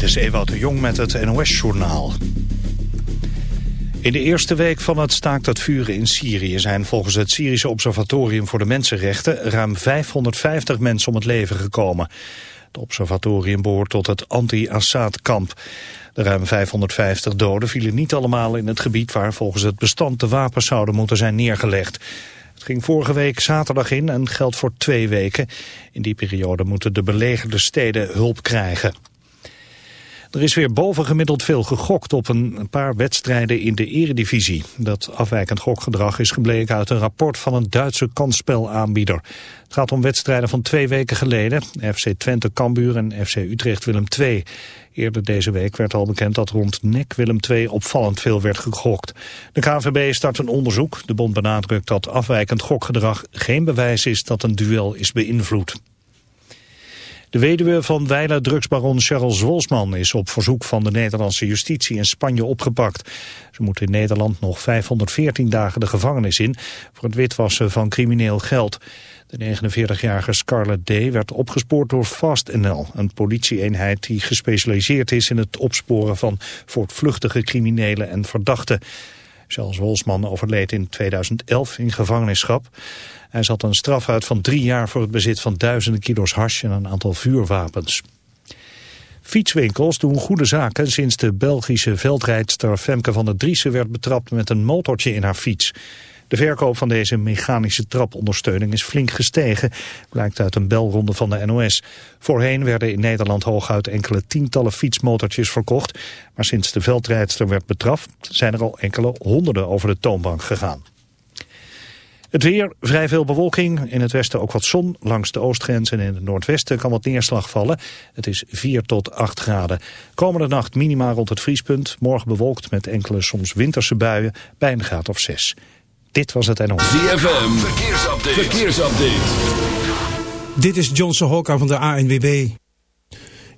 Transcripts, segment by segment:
Dit is Ewout de Jong met het NOS-journaal. In de eerste week van het staakt het vuren in Syrië zijn volgens het Syrische Observatorium voor de Mensenrechten ruim 550 mensen om het leven gekomen. Het observatorium behoort tot het anti-Assad-kamp. De ruim 550 doden vielen niet allemaal in het gebied waar volgens het bestand de wapens zouden moeten zijn neergelegd. Het ging vorige week zaterdag in en geldt voor twee weken. In die periode moeten de belegerde steden hulp krijgen. Er is weer bovengemiddeld veel gegokt op een paar wedstrijden in de eredivisie. Dat afwijkend gokgedrag is gebleken uit een rapport van een Duitse kansspelaanbieder. Het gaat om wedstrijden van twee weken geleden. FC Twente Cambuur en FC Utrecht Willem II. Eerder deze week werd al bekend dat rond NEC Willem II opvallend veel werd gegokt. De KVB start een onderzoek. De bond benadrukt dat afwijkend gokgedrag geen bewijs is dat een duel is beïnvloed. De weduwe van wijler drugsbaron Charles Wolsman is op verzoek van de Nederlandse justitie in Spanje opgepakt. Ze moet in Nederland nog 514 dagen de gevangenis in voor het witwassen van crimineel geld. De 49-jarige Scarlett D. werd opgespoord door FastNL, een politieeenheid die gespecialiseerd is in het opsporen van voortvluchtige criminelen en verdachten. Charles Wolsman overleed in 2011 in gevangenschap. Hij zat een straf uit van drie jaar voor het bezit van duizenden kilo's hash en een aantal vuurwapens. Fietswinkels doen goede zaken sinds de Belgische veldrijdster Femke van der Driessen werd betrapt met een motortje in haar fiets. De verkoop van deze mechanische trapondersteuning is flink gestegen, blijkt uit een belronde van de NOS. Voorheen werden in Nederland hooguit enkele tientallen fietsmotortjes verkocht, maar sinds de veldrijdster werd betrapt zijn er al enkele honderden over de toonbank gegaan. Het weer, vrij veel bewolking. In het westen ook wat zon. Langs de oostgrens en in het noordwesten kan wat neerslag vallen. Het is 4 tot 8 graden. Komende nacht minima rond het vriespunt. Morgen bewolkt met enkele soms winterse buien bij een graad of 6. Dit was het NOS. ZFM, verkeersupdate. verkeersupdate. Dit is Johnson Hokka van de ANWB.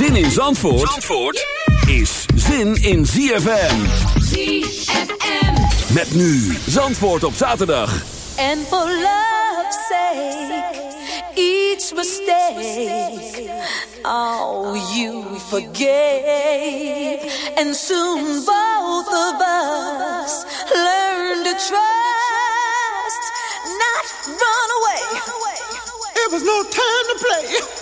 Zin in Zandvoort, Zandvoort is zin in ZFM. ZFM. Met nu Zandvoort op zaterdag. And for love's sake, each mistake, oh, you forgave. And soon both of us learn to trust, not run away. It was no time to play.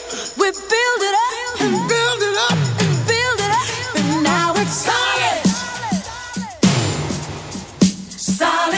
solid.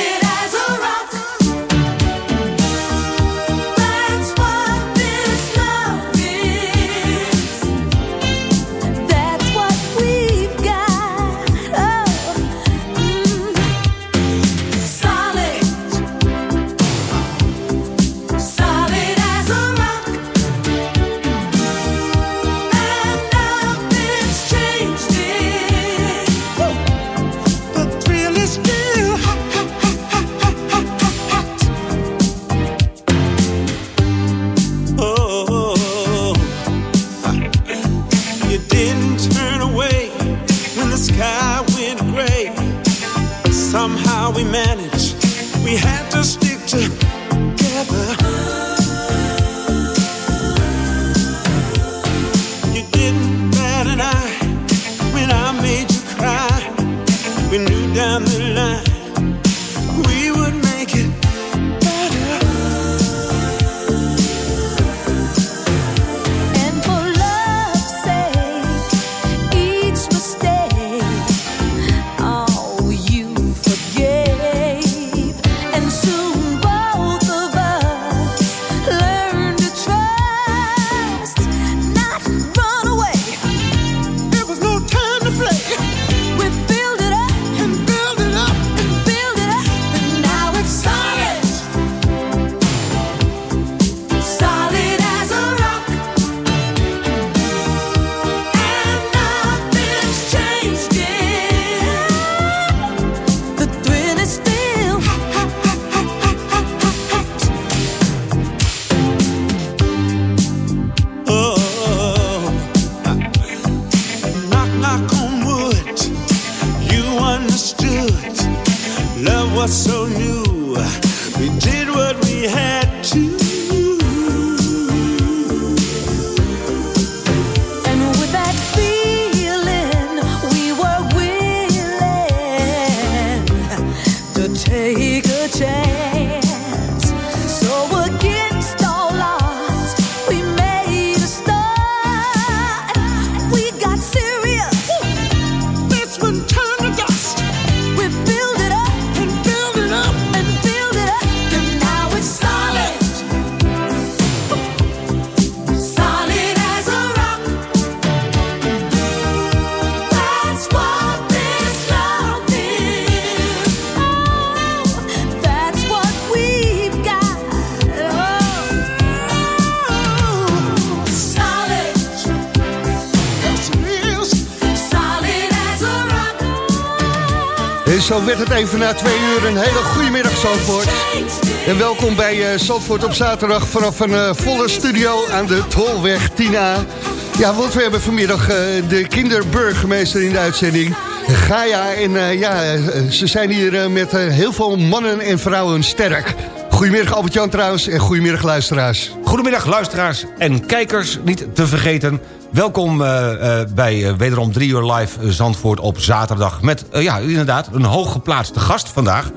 Het even na twee uur een hele goede middag Zandvoort. En welkom bij eh Zandvoort op zaterdag vanaf een eh, volle studio aan de Tolweg 10A. Ja, want we hebben vanmiddag eh, de kinderburgemeester in de uitzending. Gaia, en ja, ze zijn hier met heel veel mannen en vrouwen sterk. Goedemiddag Albert-Jan trouwens en goedemiddag luisteraars. Goedemiddag luisteraars en kijkers, niet te vergeten. Welkom eh, eh, bij eh, wederom 3 uur live Zandvoort op zaterdag. Met, ja, inderdaad, een hooggeplaatste gast vandaag.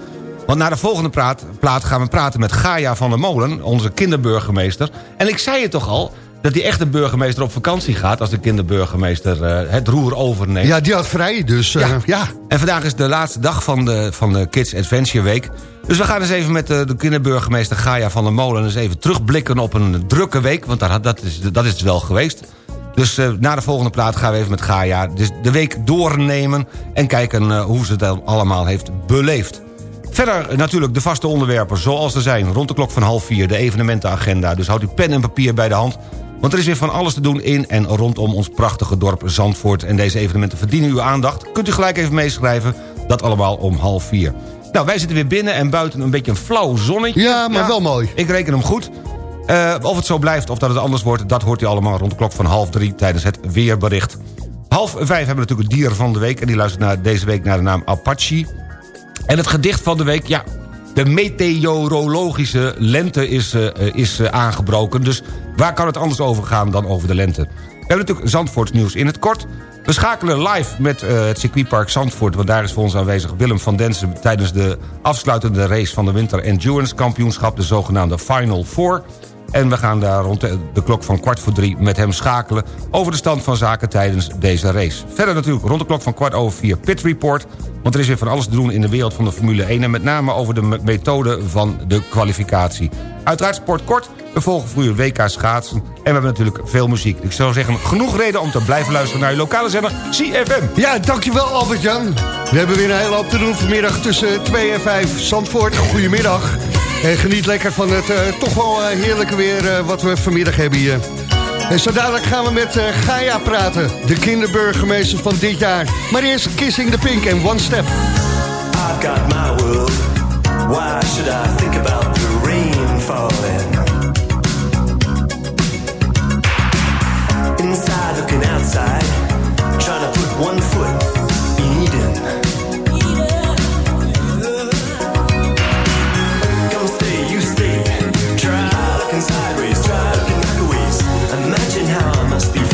Want na de volgende praat, plaat gaan we praten met Gaia van der Molen, onze kinderburgemeester. En ik zei het toch al, dat die echte burgemeester op vakantie gaat... als de kinderburgemeester eh, het roer overneemt. Ja, die had vrij, dus eh, ja. En vandaag is de laatste dag van de, van de Kids Adventure Week. Dus we gaan eens even met de, de kinderburgemeester Gaia van der Molen... eens even terugblikken op een drukke week. Want daar, dat, is, dat is het wel geweest. Dus eh, na de volgende plaat gaan we even met Gaia dus de week doornemen... en kijken eh, hoe ze het al- allemaal heeft beleefd. Verder eh, natuurlijk de vaste onderwerpen zoals er zijn. Rond de klok van half vier de evenementenagenda. Dus houd uw pen en papier bij de hand. Want er is weer van alles te doen in en rondom ons prachtige dorp Zandvoort. En deze evenementen verdienen uw aandacht. Kunt u gelijk even meeschrijven. Dat allemaal om half vier. Nou, wij zitten weer binnen en buiten een beetje een flauw zonnetje. Ja, maar wel mooi. Ik reken hem goed. Eh, of het zo blijft of dat het anders wordt... dat hoort u allemaal rond de klok van half drie tijdens het weerbericht. Half vijf hebben we natuurlijk het dier van de week... en die luistert naar, deze week naar de naam Apache. En het gedicht van de week, ja... De meteorologische lente is, eh, is eh, aangebroken. Dus waar kan het anders over gaan dan over de lente? We hebben natuurlijk Zandvoorts nieuws in het kort. We schakelen live met eh, het circuitpark Zandvoort... want daar is voor ons aanwezig Willem van Densen... tijdens de afsluitende race van de Winter Endurance Kampioenschap... de zogenaamde Final Four. En we gaan daar rond de, klok van kwart voor drie met hem schakelen... over de stand van zaken tijdens deze race. Verder natuurlijk rond de klok van kwart over vier Pit Report... want er is weer van alles te doen in de wereld van de Formule 1... en met name over de me- methode van de kwalificatie. Uiteraard sport kort, we volgen uur WK schaatsen... en we hebben natuurlijk veel muziek. Ik zou zeggen, genoeg reden om te blijven luisteren naar uw lokale zender CFM. Ja, dankjewel Albert-Jan. We hebben weer een hele hoop te doen vanmiddag tussen 2 en 5. Zandvoort, goedemiddag. En geniet lekker van het eh, toch wel eh, heerlijke weer eh, wat we vanmiddag hebben hier. En zo dadelijk gaan we met Gaia praten, de kinderburgemeester van dit jaar. Maar eerst Kissing the Pink en One Step. I've got my world. Why should I think about the rain falling? Inside looking outside, trying to put one foot in Eden. plastic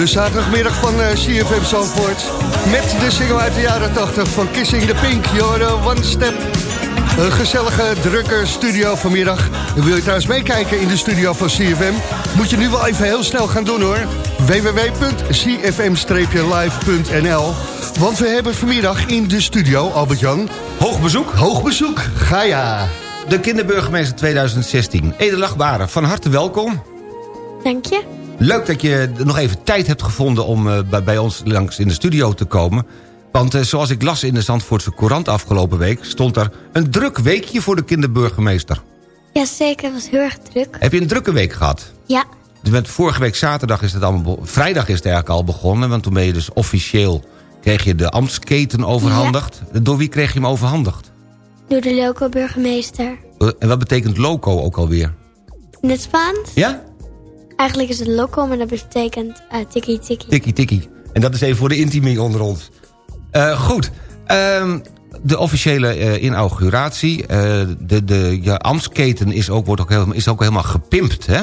De zaterdagmiddag van eh, CFM Zandvoort. Met de single uit de jaren 80 van Kissing the Pink. Jorden One Step. Een gezellige, drukke studio vanmiddag. En wil je trouwens meekijken in de studio van CFM? Moet je nu wel even heel snel gaan doen hoor. www.cfm-live.nl Want we hebben vanmiddag in de studio, Albert-Jan... Hoog bezoek. Hoog bezoek. Ga ja. De kinderburgemeester 2016. Ede Lachbare, van harte welkom. Dank je. Leuk dat je nog even tijd hebt gevonden om eh, bij, ons langs in de studio te komen. Want eh, zoals ik las in de Zandvoortse Courant afgelopen week... stond er een druk weekje voor de kinderburgemeester. Jazeker, het was heel erg druk. Heb je een drukke week gehad? Ja, Dus met vorige week zaterdag is het allemaal... Vrijdag is het eigenlijk al begonnen, want toen ben je dus officieel... kreeg je de ambtsketen overhandigd. Door wie kreeg je hem overhandigd? door de loco-burgemeester. Eh, En wat betekent loco ook alweer? In het Spaans? Ja? Eigenlijk is het loco, maar dat betekent eh tikkie tikkie. Tikkie tikkie. En dat is even voor de intimie onder ons. Eh, goed. Ehm, de officiële eh, inauguratie. de, de, je ambtsketen is ook, wordt ook, helemaal, is ook helemaal gepimpt, hè?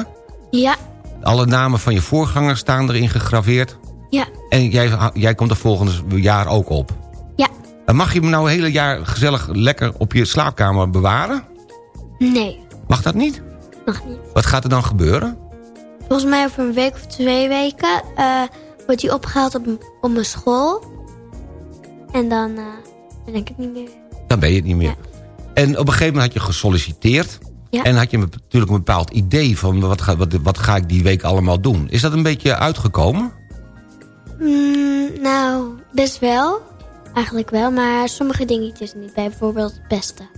Ja, Alle namen van je voorgangers staan erin gegraveerd. ja, En jij, jij komt er volgend jaar ook op. ja. En mag je hem nou het hele jaar gezellig lekker op je slaapkamer bewaren? Nee, Mag dat niet? nog niet. Wat gaat er dan gebeuren? Volgens mij over een week of twee weken eh, wordt hij opgehaald op, op mijn school. En dan eh, ben ik het niet meer. Dan ben je het niet meer. En op een gegeven moment had je gesolliciteerd. Ja. En had je natuurlijk een bepaald idee van wat ga, wat, wat ga ik die week allemaal doen. Is dat een beetje uitgekomen? Mm, nou, best wel. Eigenlijk wel, maar sommige dingetjes niet. Bij bijvoorbeeld pesten.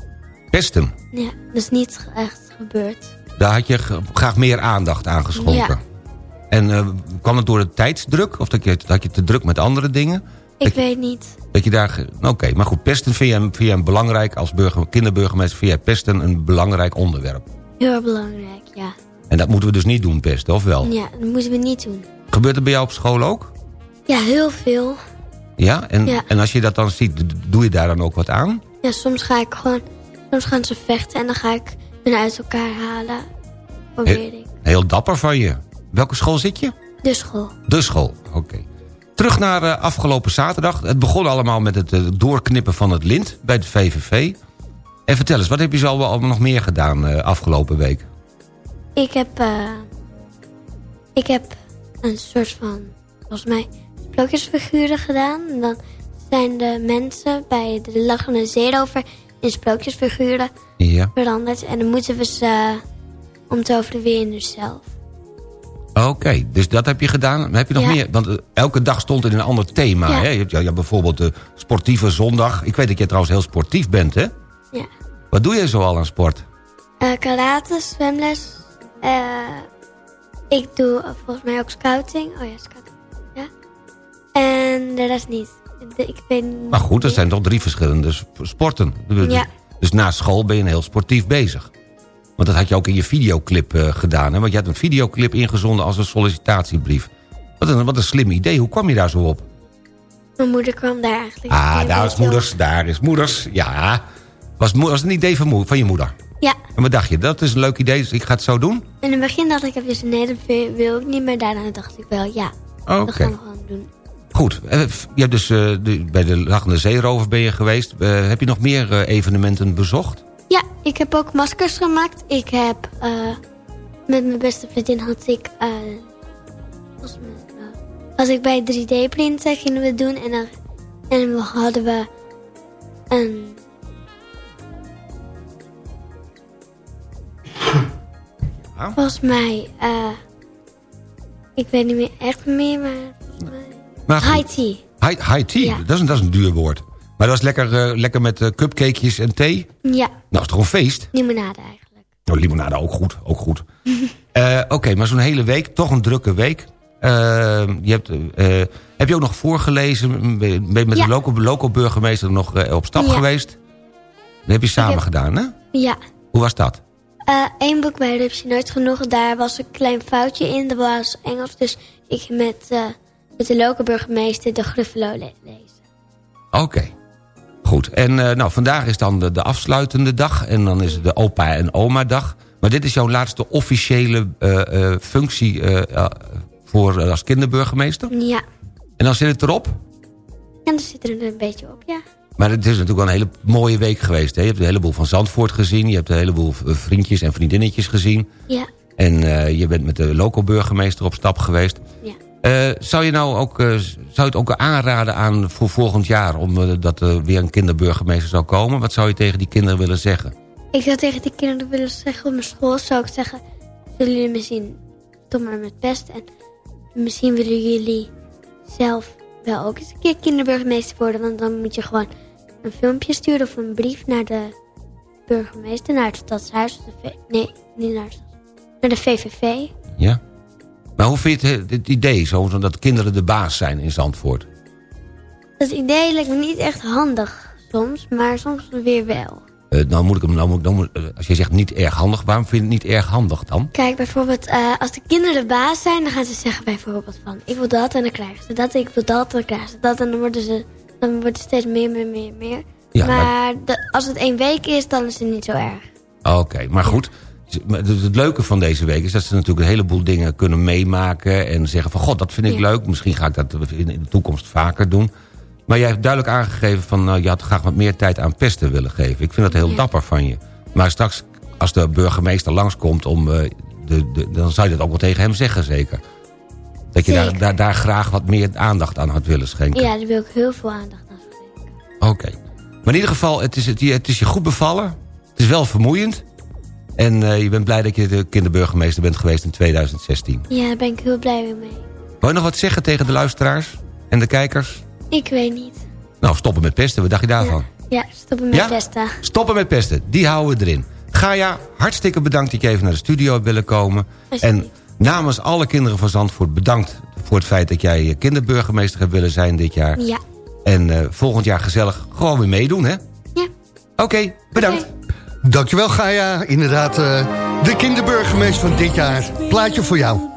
Pesten. Ja, dat is niet echt gebeurd. Daar had je graag meer aandacht aan geschonken. Ja. En eh, kwam het door de tijdsdruk? Of dat je, dat je te druk met andere dingen? Ik Dat je- weet niet. Dat je daar... ge- Oké, maar goed, pesten vind je, vind je een belangrijk... als burger, kinderburgemeester vind jij pesten een belangrijk onderwerp. Heel belangrijk, ja. En dat moeten we dus niet doen, pesten, of wel? Ja, dat moeten we niet doen. Gebeurt dat bij jou op school ook? Ja, heel veel. Ja? En, Ja. en als je dat dan ziet, doe je daar dan ook wat aan? Ja, soms ga ik gewoon... Soms gaan ze vechten en dan ga ik hun uit elkaar halen. Probeer ik. Heel dapper van je. Welke school zit je? De school. De school, oké. Terug naar eh, afgelopen zaterdag. Het begon allemaal met het eh, doorknippen van het lint bij het VVV. En vertel eens, wat heb je zo allemaal nog meer gedaan eh, afgelopen week? Ik heb... ik heb een soort van... Volgens mij sprookjesfiguren gedaan. En dan zijn de mensen bij de lachende zeerover... in sprookjesfiguren Ja. veranderd. En dan moeten we ze eh, omtoveren weer in zichzelf. Oké, dus dat heb je gedaan. Heb je nog Ja. meer? Want eh, elke dag stond er een ander thema. Ja. Hè? Je, hebt, ja, bijvoorbeeld de sportieve zondag. Ik weet dat je trouwens heel sportief bent, hè? Ja. Wat doe je zo al aan sport? Eh, karate, zwemles. ik doe volgens mij ook scouting. Oh ja, scouting. Ja. En de rest niet. De- ik niet. Maar goed, dat zijn toch drie verschillende sp- sporten. Ja. Dus na school ben je heel sportief bezig. Want dat had je ook in je videoclip eh, gedaan. Hè? Want je had een videoclip ingezonden als een sollicitatiebrief. Wat een, wat een slim idee. Hoe kwam je daar zo op? Mijn moeder kwam daar eigenlijk. Ah, daar is moeders. Daar is moeders. Ja. Was, was het een idee van, van je moeder? Ja. En wat dacht je? Dat is een leuk idee, dus ik ga het zo doen? In het begin dacht ik even nee, dat wil ik niet. Maar daarna dacht ik wel ja. Oké. Dat gaan we gewoon doen. Goed. Eh, Je hebt dus eh, de, bij de Lachende Zeerover ben je geweest. Eh, heb je nog meer evenementen bezocht? Ja, ik heb ook maskers gemaakt. Ik heb met mijn beste vriendin had ik was ik bij 3D printen gingen we doen en dan en we hadden we een volgens mij eh, ik weet niet meer echt meer, maar Maar goed. high tea. High, high tea, Ja. dat, is een, dat is een duur woord. Maar dat was lekker, eh, lekker met eh, cupcakejes en thee. Ja, Nou, is toch een feest? limonade eigenlijk. Nou, limonade ook goed, ook goed. Eh, Oké, maar zo'n hele week, toch een drukke week. Je hebt, heb je ook nog voorgelezen? Ben je je met Ja. de local, local burgemeester nog op stap Ja. geweest? Dat heb je samen heb- gedaan, hè? Ja. Hoe was dat? Eén boek bij Rupsje Nooit Genoeg. Daar was een klein foutje in. Dat was Engels. Dus ik met, met de lokale burgemeester de Gruffalo le- lezen. Oké. Goed. En eh, nou, vandaag is dan de, de afsluitende dag. En dan is het de opa en oma dag. Maar dit is jouw laatste officiële eh, eh, functie voor, als kinderburgemeester. Ja. En dan zit het erop. En dan zit er een beetje op, ja. Maar het is natuurlijk wel een hele mooie week geweest. Hè? Je hebt een heleboel van Zandvoort gezien. Je hebt een heleboel vriendjes en vriendinnetjes gezien. Ja. En je bent met de loco-burgemeester op stap geweest. Ja. Eh, zou je nou ook, eh, zou je het ook aanraden aan voor volgend jaar... om eh, dat er weer een kinderburgemeester zou komen? Wat zou je tegen die kinderen willen zeggen? Ik zou tegen die kinderen willen zeggen op mijn school, zou ik zeggen... Zullen jullie misschien stop maar met pesten en misschien willen jullie zelf wel ook eens een keer kinderburgemeester worden. Want dan moet je gewoon een filmpje sturen of een brief naar de burgemeester, naar het stadshuis. of De V- nee, niet naar het naar de VVV. Ja? Maar hoe vind je het, het idee, zo, dat kinderen de baas zijn in Zandvoort? Dat idee lijkt me niet echt handig soms, maar soms weer wel. Nou moet ik hem, nou moet, nou moet, eh, als je zegt niet erg handig, waarom vind je het niet erg handig dan? Kijk, bijvoorbeeld, eh, als de kinderen de baas zijn, dan gaan ze zeggen bijvoorbeeld van... Ik wil dat en dan krijgen ze dat, ik wil dat en dan krijgen ze dat. En dan worden ze, dan wordt het steeds meer, meer, meer, meer. Ja, maar maar- de- als het één week is, dan is het niet zo erg. Oké, maar goed. Het leuke van deze week is dat ze natuurlijk een heleboel dingen kunnen meemaken... en zeggen van, god, dat vind ik Ja. leuk. Misschien ga ik dat in de toekomst vaker doen. Maar jij hebt duidelijk aangegeven van... nou, je had graag wat meer tijd aan pesten willen geven. Ik vind dat heel Ja. dapper van je. Maar straks, als de burgemeester langskomt... Om, eh, de, de, dan zou je dat ook wel tegen hem zeggen, zeker. Dat je daar, Zeker. daar, daar graag wat meer aandacht aan had willen schenken. Ja, daar wil ik heel veel aandacht aan geven. Oké. Maar in ieder geval, het is, het, het is je goed bevallen. Het is wel vermoeiend. En eh, je bent blij dat je de kinderburgemeester bent geweest in 2016. Ja, daar ben ik heel blij mee. Wil je nog wat zeggen tegen de luisteraars en de kijkers? Ik weet niet. Nou, stoppen met pesten, wat dacht je daarvan? Ja, stoppen met Ja? pesten. Stoppen met pesten, die houden we erin. Gaia, hartstikke bedankt dat je even naar de studio hebt willen komen. En namens alle kinderen van Zandvoort bedankt voor het feit dat jij kinderburgemeester hebt willen zijn dit jaar. Ja. En eh, volgend jaar gezellig gewoon weer meedoen, hè? Ja. Oké, bedankt. Dankjewel Gaia, inderdaad eh, de kinderburgemeester van dit jaar. Plaatje voor jou.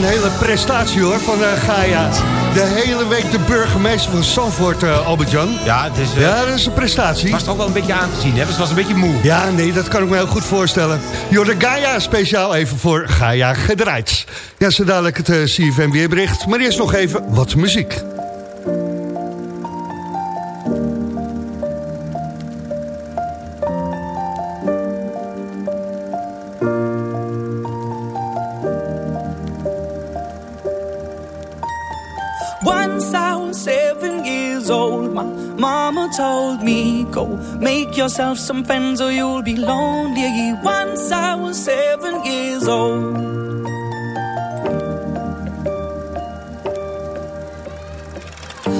Een hele prestatie hoor van eh, Gaia. De hele week de burgemeester van Zandvoort, eh, Albert-Jan. Ja, het is, eh, Ja, dat is een prestatie. was toch wel een beetje aan te zien, hè? Ze was een beetje moe. Ja, nee, dat kan ik me heel goed voorstellen. Jorde Gaia speciaal even voor Gaia gedraaid. Ja, zo dadelijk het CFM weerbericht. Maar eerst nog even wat muziek. Yourself some friends or you'll be lonely. Once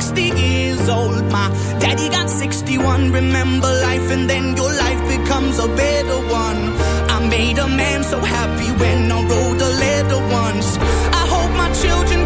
60 years old. My daddy got 61. Remember life, and then your life becomes a better one. I made a man so happy when I wrote a letter once. I hope my children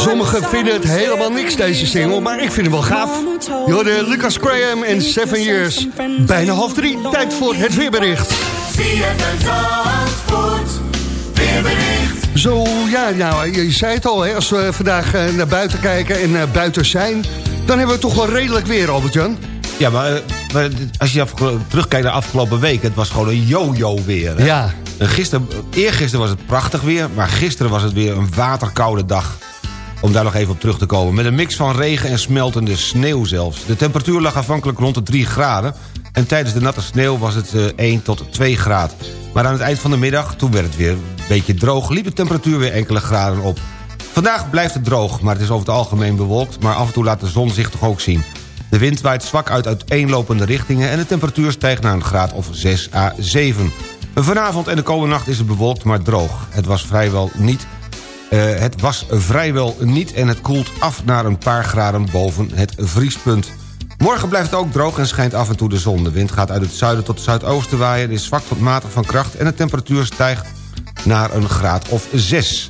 Sommigen vinden het helemaal niks, deze single. Maar ik vind hem wel gaaf. Jorde Lucas Graham en Seven Years. Bijna half drie, tijd voor het weerbericht. Zo, ja, nou, je zei het al, hè, als we vandaag eh, naar buiten kijken en eh, buiten zijn... dan hebben we toch wel redelijk weer, Albert-Jan. Ja, maar, eh, maar als je terugkijkt naar de afgelopen week... het was gewoon een yo-yo weer. Hè? Ja. En Gisteren, eergisteren was het prachtig weer... maar gisteren was het weer een waterkoude dag. Om daar nog even op terug te komen. Met een mix van regen en smeltende sneeuw zelfs. De temperatuur lag afhankelijk rond de 3 graden... en tijdens de natte sneeuw was het eh, 1 tot 2 graden. Maar aan het eind van de middag, toen werd het weer een beetje droog... liep de temperatuur weer enkele graden op. Vandaag blijft het droog, maar het is over het algemeen bewolkt... maar af en toe laat de zon zich toch ook zien. De wind waait zwak uit uiteenlopende richtingen... en de temperatuur stijgt naar een graad of 6 à 7. Vanavond en de komende nacht is het bewolkt, maar droog. Het was vrijwel niet... eh, het was vrijwel niet en het koelt af naar een paar graden boven het vriespunt. Morgen blijft het ook droog en schijnt af en toe de zon. De wind gaat uit het zuiden tot het zuidoosten waaien... en is zwak tot matig van kracht en de temperatuur stijgt naar een graad of 6.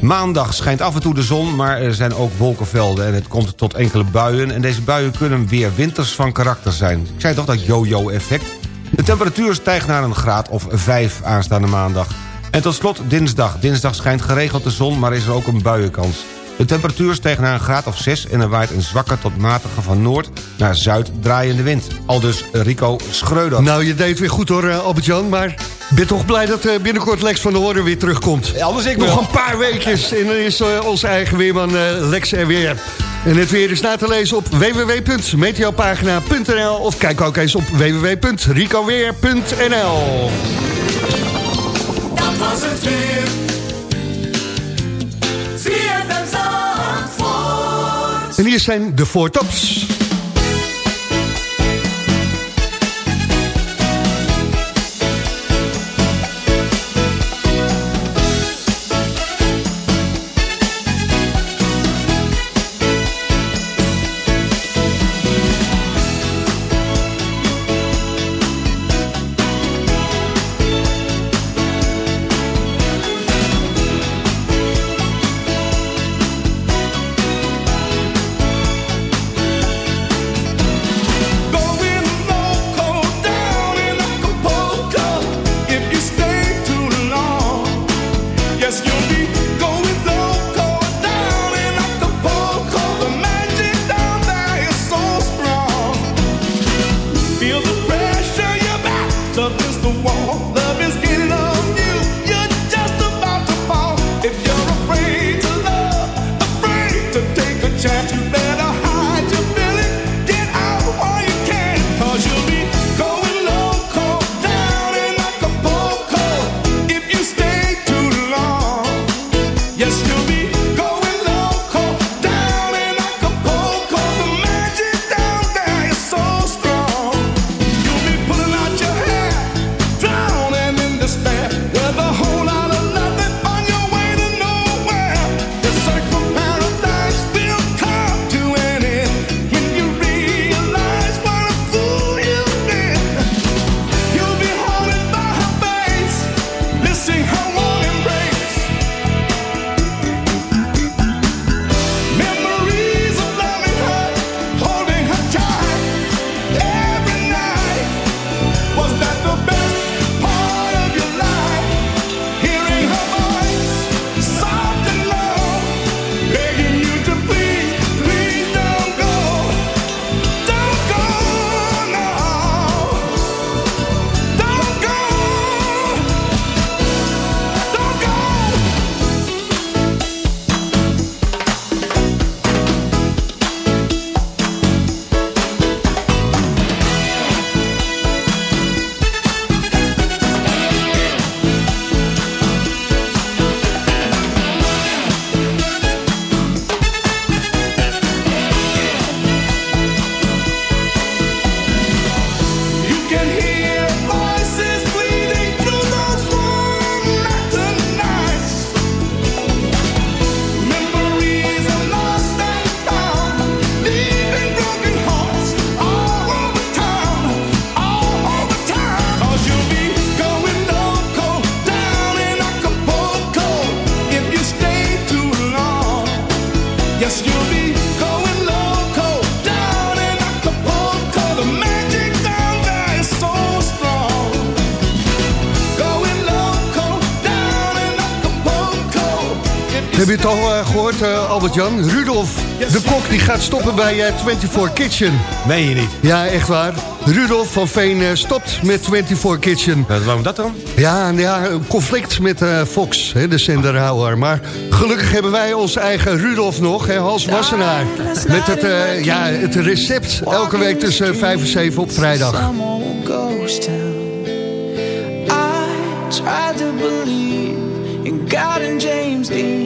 Maandag schijnt af en toe de zon, maar er zijn ook wolkenvelden... en het komt tot enkele buien en deze buien kunnen weer winters van karakter zijn. Ik zei toch dat yo-yo-effect? De temperatuur stijgt naar een graad of 5 aanstaande maandag. En tot slot dinsdag. Dinsdag schijnt geregeld de zon, maar is er ook een buienkans. De temperatuur stijgt naar een graad of 6 en er waait een zwakke tot matige van noord naar zuid draaiende wind. Al dus Rico Schreuder. Nou, je deed weer goed hoor, eh, Albert-Jan. Maar ik ben toch blij dat eh, binnenkort Lex van der Hoorn weer terugkomt. anders ik Nog wel. een paar weekjes en dan is eh, onze eigen weerman Lex er weer. En het weer is na te lezen op www.meteopagina.nl of kijk ook eens op www.ricoweer.nl was het weer. En hier zijn de Four gehoord, eh, Albert-Jan? Rudolf, de kok, die gaat stoppen bij eh, 24 Kitchen. Meen je niet? Ja, echt waar. Rudolf van Veen eh, stopt met 24 Kitchen. Waarom dat dan? Ja, ja een conflict met eh, Fox, hè, de zenderhouwer. Maar gelukkig hebben wij onze eigen Rudolf nog, hè, Hans Wassenaar. Met het, eh, ja, het recept elke week tussen 5 en 7 op vrijdag. Tried to believe in God and James Dean,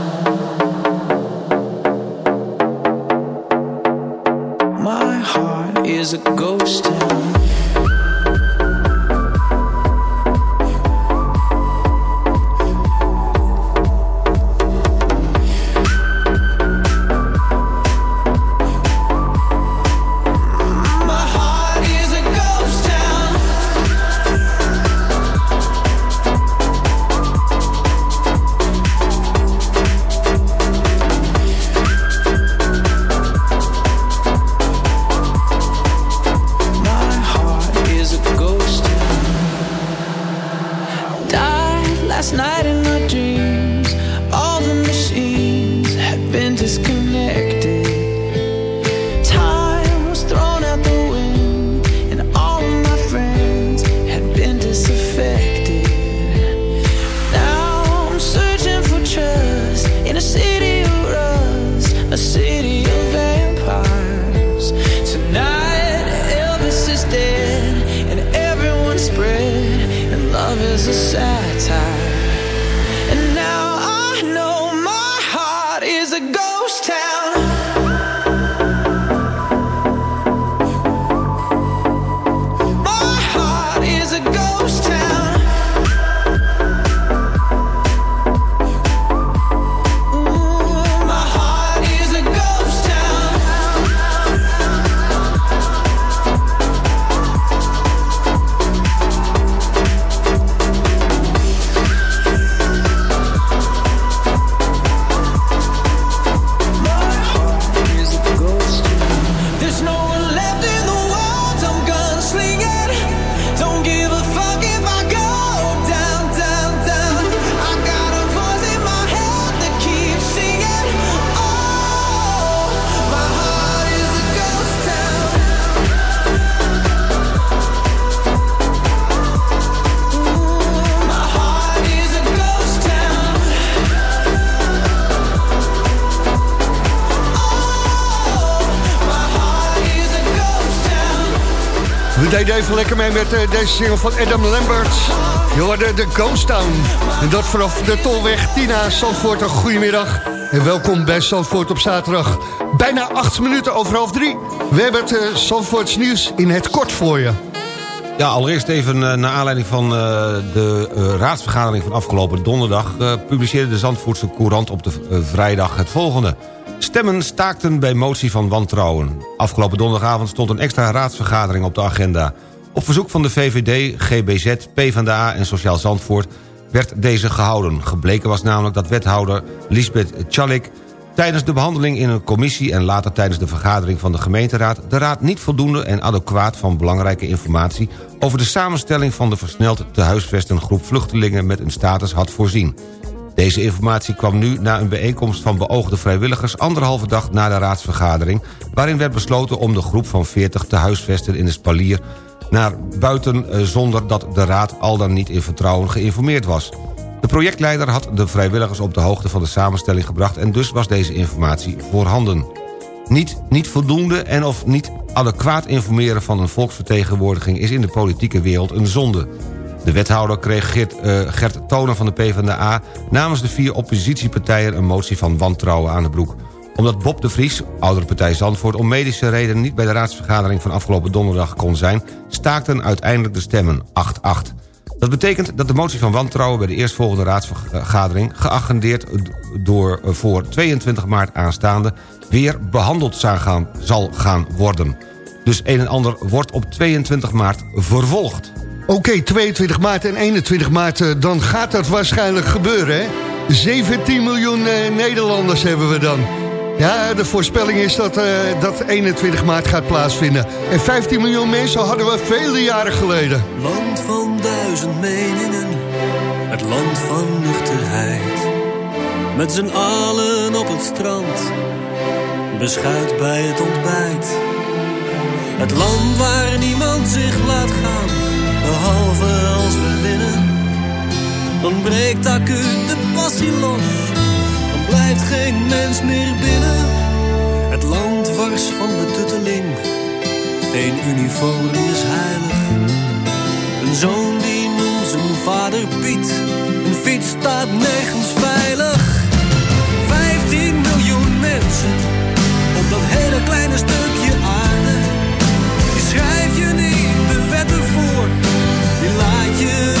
A ghost deden even lekker mee met eh, deze single van Adam Lambert. Je hoorde de Ghost Town. En dat vanaf de Tolweg Tina Zandvoort. Een goedemiddag en welkom bij Zandvoort op zaterdag. Bijna acht minuten over half drie. We hebben het uh, Zandvoorts nieuws in het kort voor je. Ja, allereerst even uh, naar aanleiding van de raadsvergadering van afgelopen donderdag... publiceerde de Zandvoortse Courant op de vrijdag het volgende. Stemmen staakten bij motie van wantrouwen. Afgelopen donderdagavond stond een extra raadsvergadering op de agenda. Op verzoek van de VVD, GBZ, PvdA en Sociaal Zandvoort werd deze gehouden. Gebleken was namelijk dat wethouder Lisbeth Tjalik tijdens de behandeling in een commissie... en later tijdens de vergadering van de gemeenteraad... de raad niet voldoende en adequaat van belangrijke informatie... over de samenstelling van de versneld te huisvesten groep vluchtelingen... met een status had voorzien. Deze informatie kwam nu na een bijeenkomst van beoogde vrijwilligers... anderhalve dag na de raadsvergadering... waarin werd besloten om de groep van 40 te huisvesten in de spalier... naar buiten eh, zonder dat de raad al dan niet in vertrouwen geïnformeerd was... De projectleider had de vrijwilligers op de hoogte van de samenstelling gebracht... en dus was deze informatie voorhanden. Niet, niet voldoende en of niet adequaat informeren van een volksvertegenwoordiging... is in de politieke wereld een zonde. De wethouder kreeg Gert, Gert Toner van de PvdA... namens de vier oppositiepartijen een motie van wantrouwen aan de broek. Omdat Bob de Vries, oudere partij Zandvoort... om medische redenen niet bij de raadsvergadering van afgelopen donderdag kon zijn... staakten uiteindelijk de stemmen 8-8. Dat betekent dat de motie van wantrouwen bij de eerstvolgende raadsvergadering... geagendeerd door voor 22 maart aanstaande... weer behandeld zal gaan worden. Dus een en ander wordt op 22 maart vervolgd. Oké, okay, 22 maart en 21 maart, dan gaat dat waarschijnlijk gebeuren, hè? 17 miljoen uh, Nederlanders hebben we dan. Ja, de voorspelling is dat uh, dat 21 maart gaat plaatsvinden. En 15 miljoen mensen hadden we vele jaren geleden. Land van duizend meningen, het land van nuchterheid. Met z'n allen op het strand, beschuit bij het ontbijt. Het land waar niemand zich laat gaan, behalve als we winnen. Dan breekt acuut de passie los. Dan blijft geen mens meer binnen. Het land wars van de tutteling. Eén uniform is heilig. Een zoon die noemt zijn vader Piet. Een fiets staat nergens veilig. 15 miljoen mensen op dat hele kleine stukje aarde. Die schrijf je niet de wetten voor, die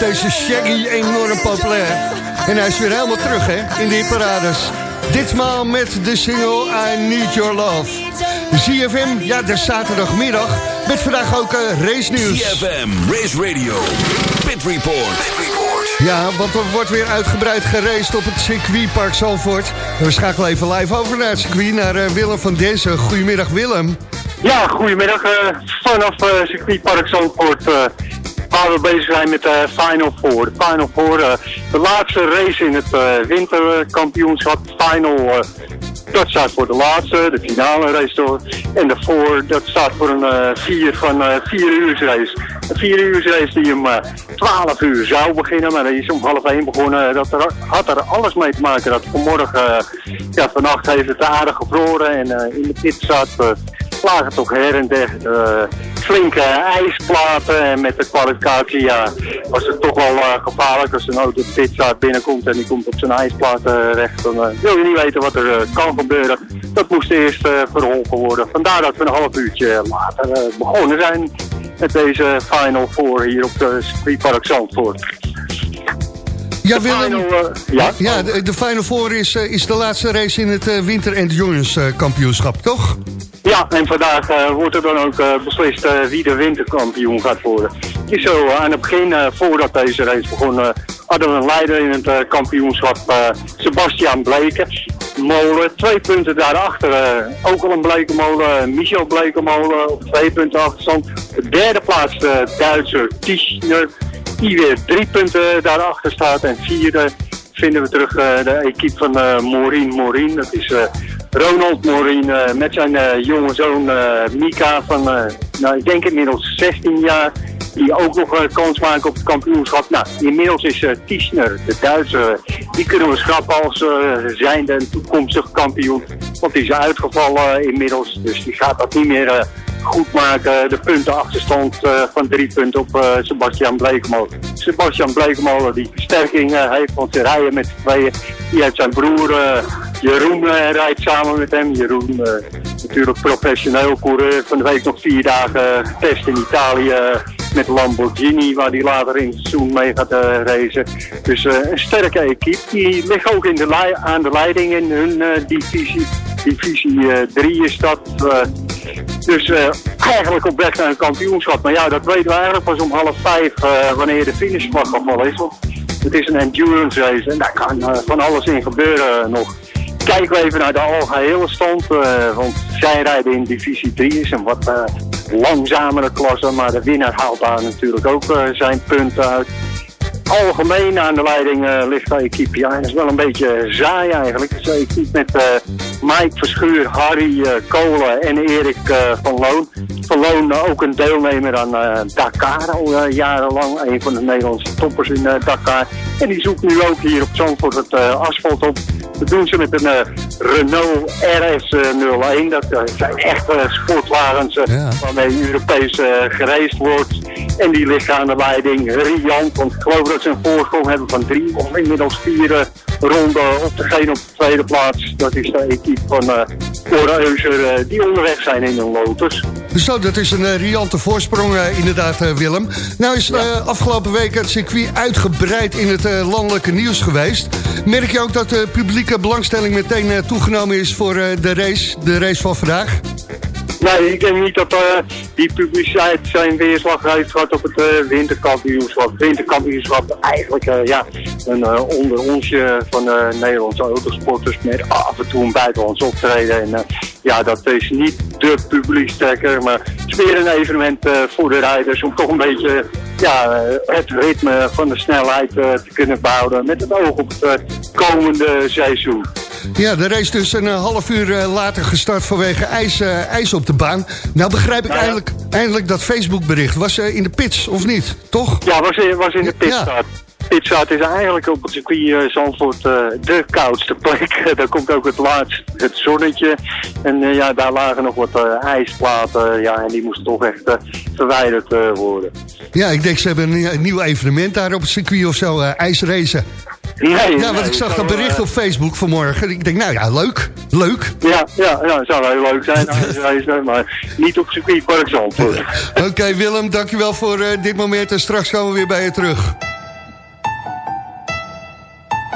Deze Shaggy enorm populair. En hij is weer helemaal terug, hè, in de parades. Ditmaal met de single I Need Your Love. ZFM, ja, de zaterdagmiddag. Met vandaag ook uh, race nieuws. CFM, Race Radio, Pit Report. Ja, want er wordt weer uitgebreid geraced op het circuitpark Zalvoort. En we schakelen even live over naar het circuit, naar uh, Willem van Dezen. Goedemiddag Willem. Ja, goedemiddag. Uh, vanaf uh, circuitpark Zandvoort uh, waar we bezig zijn met de Final Four. De Final Four, de laatste race in het winterkampioenschap. Final, dat staat voor de laatste, de finale race door. En de Four, dat staat voor een vier van vier uur race. Een vier uur race die om 12 uur zou beginnen, maar die is om half één begonnen. Dat had er alles mee te maken dat vanmorgen, ja, vannacht heeft het aardig gevroren en in de pit staat lagen toch her en der uh, flinke ijsplaten. En met de kwalificatie ja, was het toch wel uh, gevaarlijk als een auto de pitstraat binnenkomt en die komt op zijn ijsplaat terecht. Dan uh, wil je niet weten wat er kan gebeuren. Dat moest eerst verholpen worden. Vandaar dat we een half uurtje later begonnen zijn met deze Final Four hier op de circuitpark Zandvoort. Ja, Willem, Final, ja? ja de, de Final Four is, is de laatste race in het Winter Endurance kampioenschap, toch? Ja, en vandaag uh, wordt er dan ook uh, beslist uh, wie de winterkampioen gaat worden. Is zo, aan het begin, voordat deze race begon, hadden we een leider in het kampioenschap, Sebastian Bleken. Molen, twee punten daarachter, ook al een Blekenmolen, Michel Blekenmolen op twee punten achterstand. De derde plaats de Duitser Tischner, die weer drie punten daarachter staat. En vierde vinden we terug de equipe van Maureen Maureen, dat is... Ronald Morin uh, met zijn uh, jonge zoon uh, Mika van, nou, ik denk inmiddels 16 jaar, die ook nog kans maken op het kampioenschap. Nou, inmiddels is Tischner, de Duitser, die kunnen we schrappen als zijn de toekomstig kampioen. Want die is uitgevallen inmiddels, dus die gaat dat niet meer goed maken. De puntenachterstand uh, van drie punten op uh, Sebastian Blekemolen. Sebastian Blekemolen die versterking uh, heeft, want ze rijden met z'n tweeën. Die heeft zijn broer Jeroen rijdt samen met hem. Jeroen natuurlijk professioneel coureur. Van de week nog vier dagen getest in Italië met Lamborghini, waar hij later in het seizoen mee gaat racen. Dus een sterke equipe. Die ligt ook in de aan de leiding in hun divisie. Divisie 3 is dat. Dus eigenlijk op weg naar een kampioenschap. Maar ja, dat weten we eigenlijk pas om half vijf wanneer de finishvlag gevallen is. Want het is een endurance race en daar kan van alles in gebeuren nog. Kijken we even naar de algehele stand. want zij rijden in divisie 3 is een wat langzamere klasse. Maar de winnaar haalt daar natuurlijk ook zijn punten uit algemeen aan de leiding ligt de equipe. Ja, dat is wel een beetje saai eigenlijk. Het is een met Mike Verschuur, Harry uh, Kolen en Erik van Loon. Van Loon ook een deelnemer aan Dakar al jarenlang. Een van de Nederlandse toppers in Dakar. En die zoekt nu ook hier op Zandvoort het asfalt op. Dat doen ze met een Renault RS01. Dat zijn echte sportwagens ja. waarmee Europees gereisd wordt. En die liggen aan de leiding riant. Want ik geloof dat ze een voorsprong hebben van drie of inmiddels vier ronden op degene op de tweede plaats. Dat is de equipe van uh, Cora Euser die onderweg zijn in een Lotus. Zo, dat is een uh, riante voorsprong inderdaad Willem. Nou is ja. afgelopen week het circuit uitgebreid in het landelijke nieuws geweest. Merk je ook dat de publieke belangstelling meteen toegenomen is voor de race, de race van vandaag? Nee, ik denk niet dat uh, die publiciteit zijn weerslag heeft gehad op het uh, winterkampioenschap. Winterkampioenschap eigenlijk uh, ja, een onder onsje van Nederlandse autosporters met af en toe een buitenlands optreden. En ja, dat is niet de publiekstrekker, maar het is weer een evenement voor de rijders om toch een beetje ja, het ritme van de snelheid te kunnen behouden met het oog op het komende seizoen. Ja, de race dus een half uur later gestart vanwege ijs, uh, ijs op de baan. Nou begrijp ik Nou ja. eindelijk, eindelijk dat Facebook bericht. Was uh, in de pits, of niet? Toch? Ja, was in, was in de pitstart. Pitstraat is eigenlijk op het circuit eh, Zandvoort eh, de koudste plek. daar komt ook het laatst het zonnetje. En eh, ja, daar lagen nog wat ijsplaten. ja, en die moesten toch echt verwijderd worden. Ja, ik denk ze hebben een, een nieuw evenement daar op het circuit of zo, ijsracen. Nee, ja, want nee, ik zag dat bericht op Facebook vanmorgen. Ik denk, nou ja, leuk, leuk. Ja, ja, ja, zou heel leuk zijn, maar niet op circuitpark Zandvoort. Oké Willem, dankjewel voor dit moment en straks komen we weer bij je terug.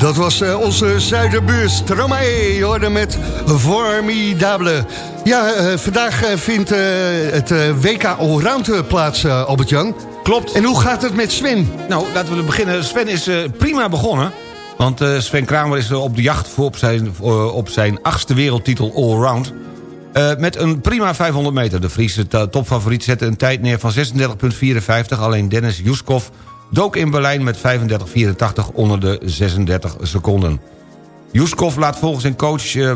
Dat was eh, onze zuiderbuur Stromae, hoorde met Formidable. Ja, eh, vandaag eh, vindt het WK Allround plaats, Albert-Jan. Klopt. En hoe gaat het met Sven? Nou, laten we beginnen. Sven is prima begonnen. Want Sven Kramer is op de jacht voor op zijn, op zijn achtste wereldtitel allround. Met een prima 500 meter. De Friese topfavoriet zette een tijd neer van 36,54. Alleen Dennis Juskov dook in Berlijn met 35,84 onder de 36 seconden. Juskov laat volgens zijn coach... eh,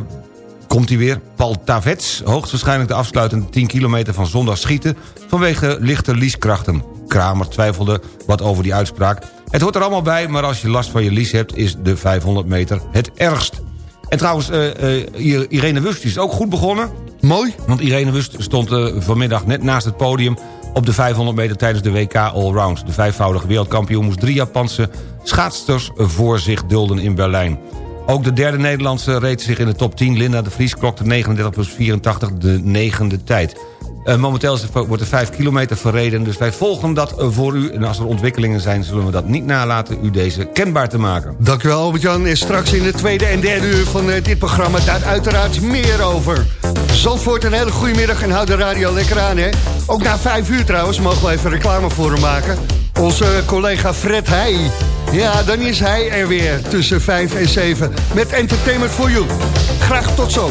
komt hij weer. Paul Tavets, hoogstwaarschijnlijk de afsluitende 10 kilometer van zondag schieten... vanwege lichte lieskrachten. Kramer twijfelde wat over die uitspraak. Het hoort er allemaal bij, maar als je last van je lies hebt... is de 500 meter het ergst. En trouwens, eh, eh, Irene Wust is ook goed begonnen. Mooi. Want Irene Wust stond vanmiddag net naast het podium... op de 500 meter tijdens de WK Allround. De vijfvoudige wereldkampioen moest drie Japanse schaatsters voor zich dulden in Berlijn. Ook de derde Nederlandse reed zich in de top 10. Linda de Vries klokte 39 plus 84 de negende tijd. Eh, momenteel wordt er 5 kilometer verreden, dus wij volgen dat eh, voor u. En als er ontwikkelingen zijn, zullen we dat niet nalaten u deze kenbaar te maken. Dankjewel Albert-Jan. En straks in de tweede en derde uur van eh, dit programma daar uiteraard meer over. Zandvoort, een hele goede middag en houd de radio lekker aan. Hè? Ook na 5 uur trouwens mogen we even reclame voor hem maken. Onze collega Fred Heij. Ja, dan is hij er weer tussen 5 en 7 met Entertainment for You. Graag tot zo.